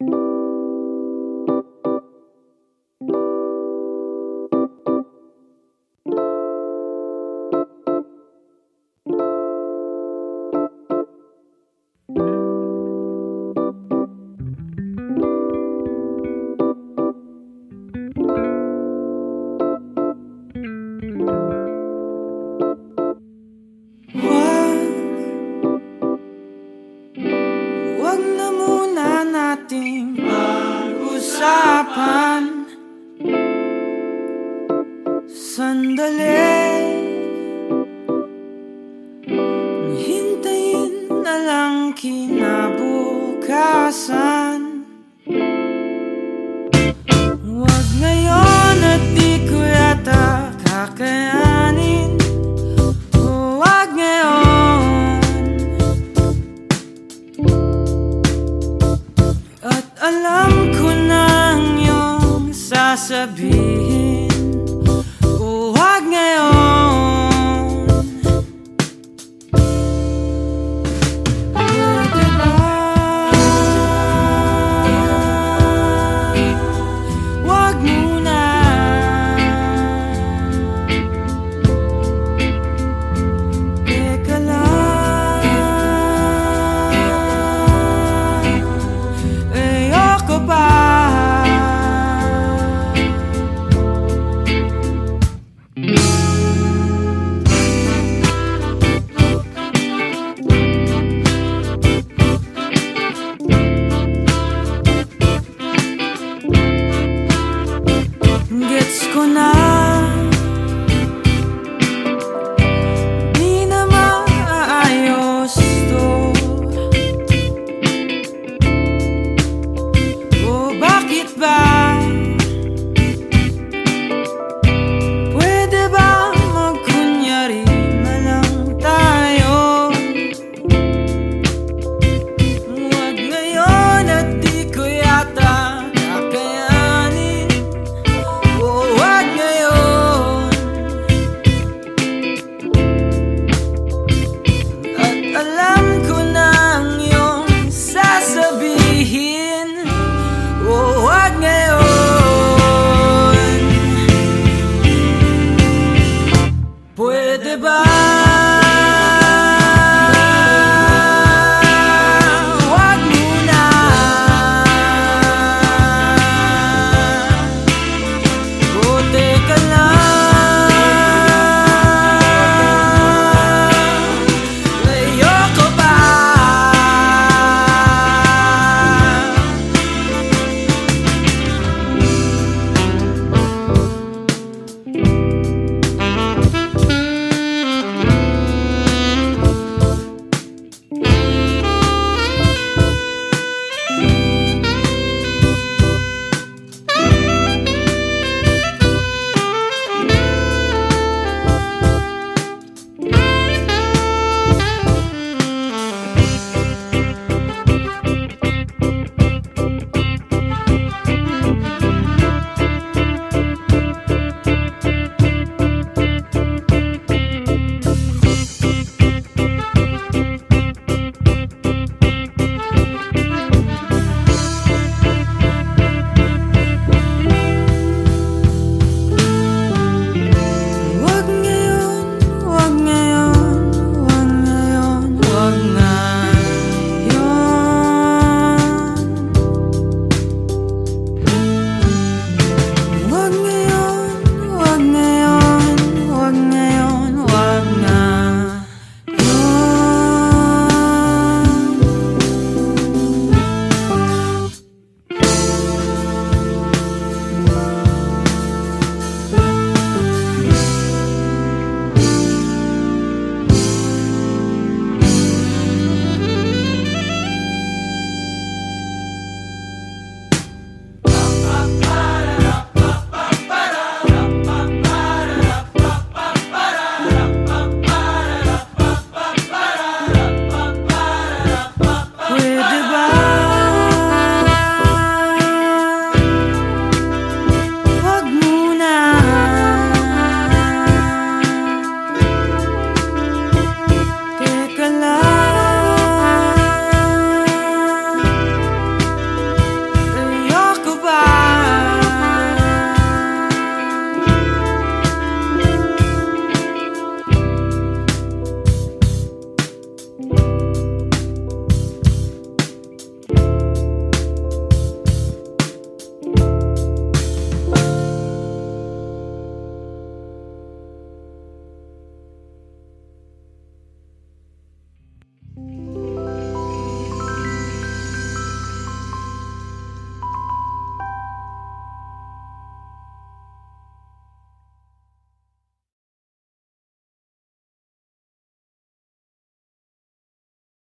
you usapan. Sandali. Hintayin na lang kinabukasan. sabihin Huwag ngayon Oh, I Oh,